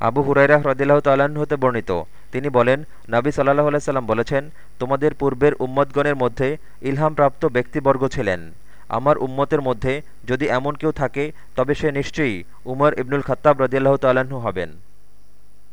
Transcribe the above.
আবু হুরাইরা হ্রদিল্লাহ তাল্লাহ্ন হতে বর্ণিত। তিনি বলেন, নাবী সাল্লাহ আলাইসাল্লাম বলেছেন, তোমাদের পূর্বের উম্মতগণের মধ্যে ইলহামপ্রাপ্ত ব্যক্তিবর্গ ছিলেন। আমার উম্মতের মধ্যে যদি এমন কেউ থাকে, তবে সে নিশ্চয়ই উমর ইবনুল খত্তাব রদিল্লাহ তাল্লাহ্ন হবেন।